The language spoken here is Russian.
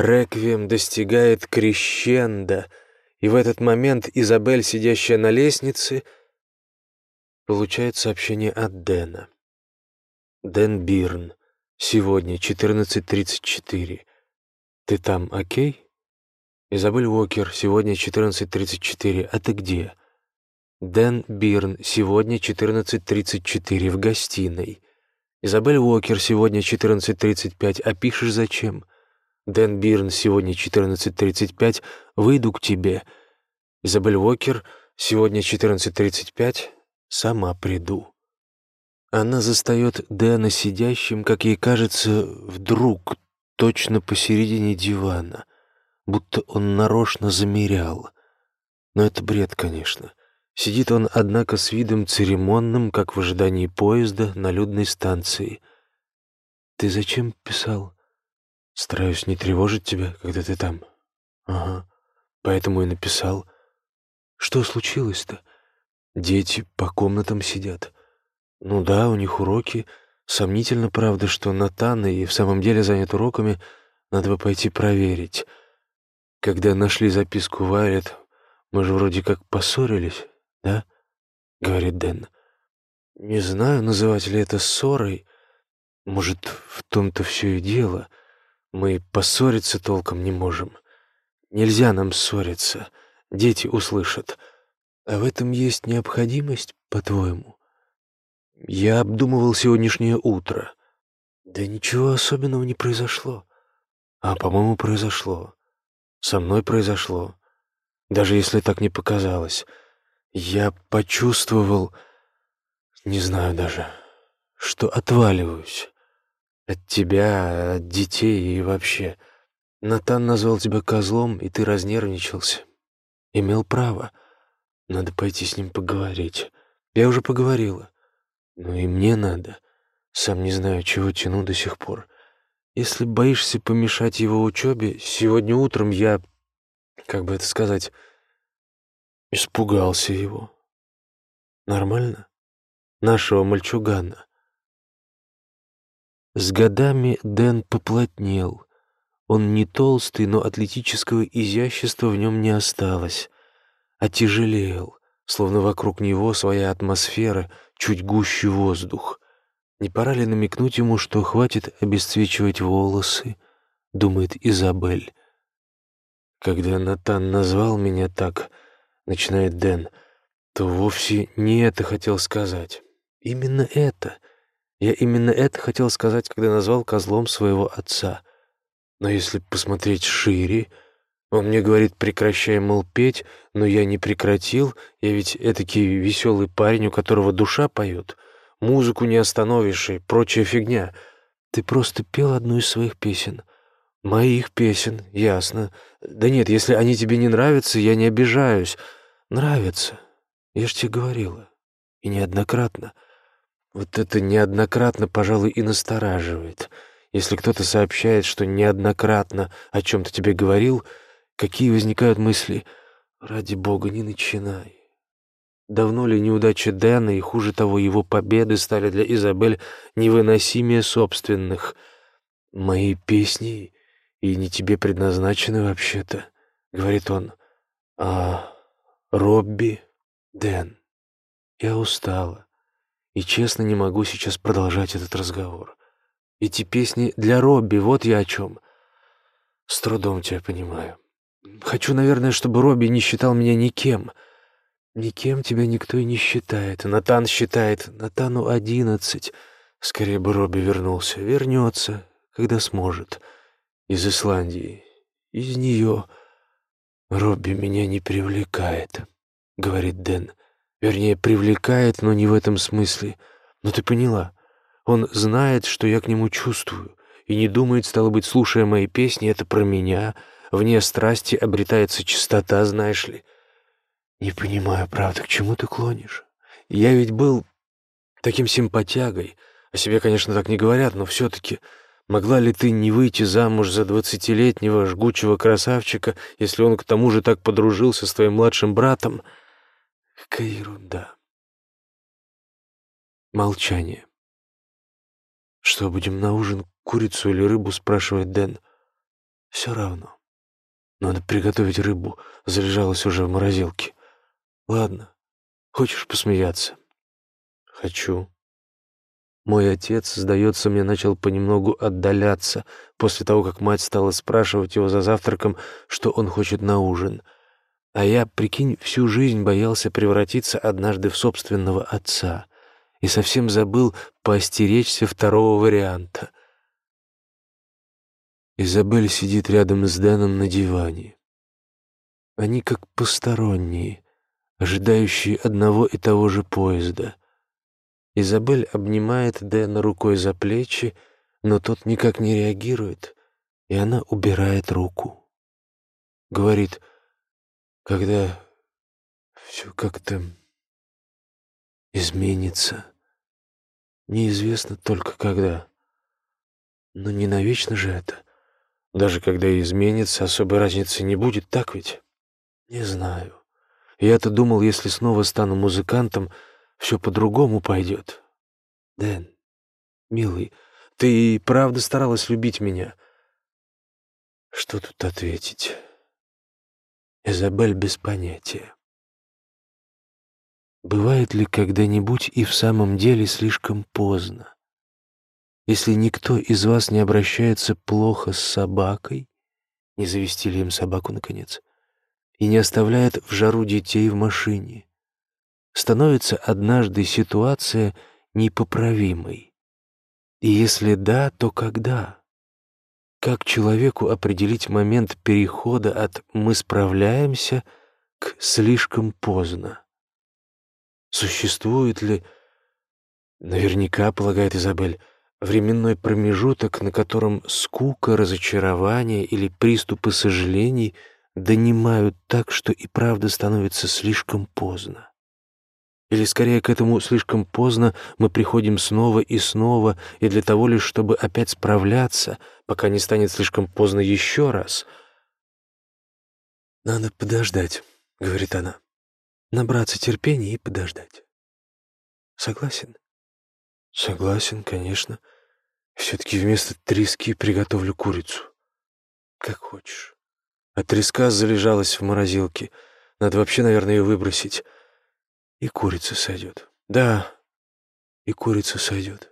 Реквием достигает крещенда, и в этот момент Изабель, сидящая на лестнице, получает сообщение от Дэна. Дэн Бирн. Сегодня, 14.34. Ты там, окей? Изабель Уокер. Сегодня, 14.34. А ты где? Дэн Бирн. Сегодня, 14.34. В гостиной. Изабель Уокер. Сегодня, 14.35. А пишешь зачем? Дэн Бирн. Сегодня, 14.35. Выйду к тебе. Изабель Уокер. Сегодня, 14.35. Сама приду. Она застает Дэна сидящим, как ей кажется, вдруг, точно посередине дивана, будто он нарочно замерял. Но это бред, конечно. Сидит он, однако, с видом церемонным, как в ожидании поезда на людной станции. «Ты зачем писал?» «Стараюсь не тревожить тебя, когда ты там». «Ага, поэтому и написал». «Что случилось-то?» «Дети по комнатам сидят». Ну да, у них уроки. Сомнительно, правда, что Натан и в самом деле занят уроками. Надо бы пойти проверить. Когда нашли записку Вайлет, мы же вроде как поссорились, да? Говорит Дэн. Не знаю, называть ли это ссорой. Может, в том-то все и дело. Мы поссориться толком не можем. Нельзя нам ссориться. Дети услышат. А в этом есть необходимость, по-твоему? Я обдумывал сегодняшнее утро. Да ничего особенного не произошло. А, по-моему, произошло. Со мной произошло. Даже если так не показалось. Я почувствовал, не знаю даже, что отваливаюсь. От тебя, от детей и вообще. Натан назвал тебя козлом, и ты разнервничался. Имел право. Надо пойти с ним поговорить. Я уже поговорила. Ну и мне надо. Сам не знаю, чего тяну до сих пор. Если боишься помешать его учебе, сегодня утром я, как бы это сказать, испугался его. Нормально? Нашего мальчугана. С годами Дэн поплотнел. Он не толстый, но атлетического изящества в нем не осталось. Отяжелел, словно вокруг него своя атмосфера — чуть гуще воздух. Не пора ли намекнуть ему, что хватит обесцвечивать волосы, думает Изабель. Когда Натан назвал меня так, начинает Дэн, то вовсе не это хотел сказать. Именно это. Я именно это хотел сказать, когда назвал козлом своего отца. Но если посмотреть шире, он мне говорит, прекращай, мол, петь, но я не прекратил, я ведь этакий веселый парень, у которого душа поет. Музыку не остановишь и прочая фигня. Ты просто пел одну из своих песен. Моих песен, ясно. Да нет, если они тебе не нравятся, я не обижаюсь. Нравятся. Я ж тебе говорила. И неоднократно. Вот это неоднократно, пожалуй, и настораживает. Если кто-то сообщает, что неоднократно о чем-то тебе говорил — Какие возникают мысли? Ради бога, не начинай. Давно ли неудача Дэна и, хуже того, его победы стали для Изабель невыносимее собственных? «Мои песни и не тебе предназначены вообще-то», — говорит он. «А Робби, Дэн, я устала и честно не могу сейчас продолжать этот разговор. Эти песни для Робби, вот я о чем. С трудом тебя понимаю. Хочу, наверное, чтобы Робби не считал меня никем. Никем тебя никто и не считает. Натан считает. Натану одиннадцать. Скорее бы Робби вернулся. Вернется, когда сможет. Из Исландии. Из нее. Робби меня не привлекает, говорит Дэн. Вернее, привлекает, но не в этом смысле. Но ты поняла. Он знает, что я к нему чувствую. И не думает, стало быть, слушая мои песни, это про меня — Вне страсти обретается чистота, знаешь ли. Не понимаю, правда, к чему ты клонишь? Я ведь был таким симпатягой. О себе, конечно, так не говорят, но все-таки могла ли ты не выйти замуж за двадцатилетнего жгучего красавчика, если он к тому же так подружился с твоим младшим братом? Какая ерунда. Молчание. «Что, будем на ужин курицу или рыбу?» — спрашивает Дэн. Все равно. Надо приготовить рыбу, залежалась уже в морозилке. Ладно, хочешь посмеяться? Хочу. Мой отец, сдается мне, начал понемногу отдаляться после того, как мать стала спрашивать его за завтраком, что он хочет на ужин. А я, прикинь, всю жизнь боялся превратиться однажды в собственного отца и совсем забыл поостеречься второго варианта. Изабель сидит рядом с Дэном на диване. Они как посторонние, ожидающие одного и того же поезда. Изабель обнимает Дэна рукой за плечи, но тот никак не реагирует, и она убирает руку. Говорит, когда все как-то изменится. Неизвестно только когда. Но не навечно же это. Даже когда изменится, особой разницы не будет, так ведь? Не знаю. Я-то думал, если снова стану музыкантом, все по-другому пойдет. Дэн, милый, ты правда старалась любить меня? Что тут ответить? Изабель без понятия. Бывает ли когда-нибудь и в самом деле слишком поздно? Если никто из вас не обращается плохо с собакой, не завести ли им собаку, наконец, и не оставляет в жару детей в машине, становится однажды ситуация непоправимой. И если да, то когда? Как человеку определить момент перехода от «мы справляемся» к «слишком поздно»? Существует ли, наверняка, полагает Изабель, временной промежуток, на котором скука, разочарование или приступы сожалений донимают так, что и правда становится слишком поздно. Или скорее к этому слишком поздно мы приходим снова и снова, и для того лишь, чтобы опять справляться, пока не станет слишком поздно еще раз. «Надо подождать», — говорит она, — «набраться терпения и подождать». Согласен? Согласен, конечно. Все-таки вместо трески приготовлю курицу. Как хочешь. А треска залежалась в морозилке. Надо вообще, наверное, ее выбросить. И курица сойдет. Да, и курица сойдет.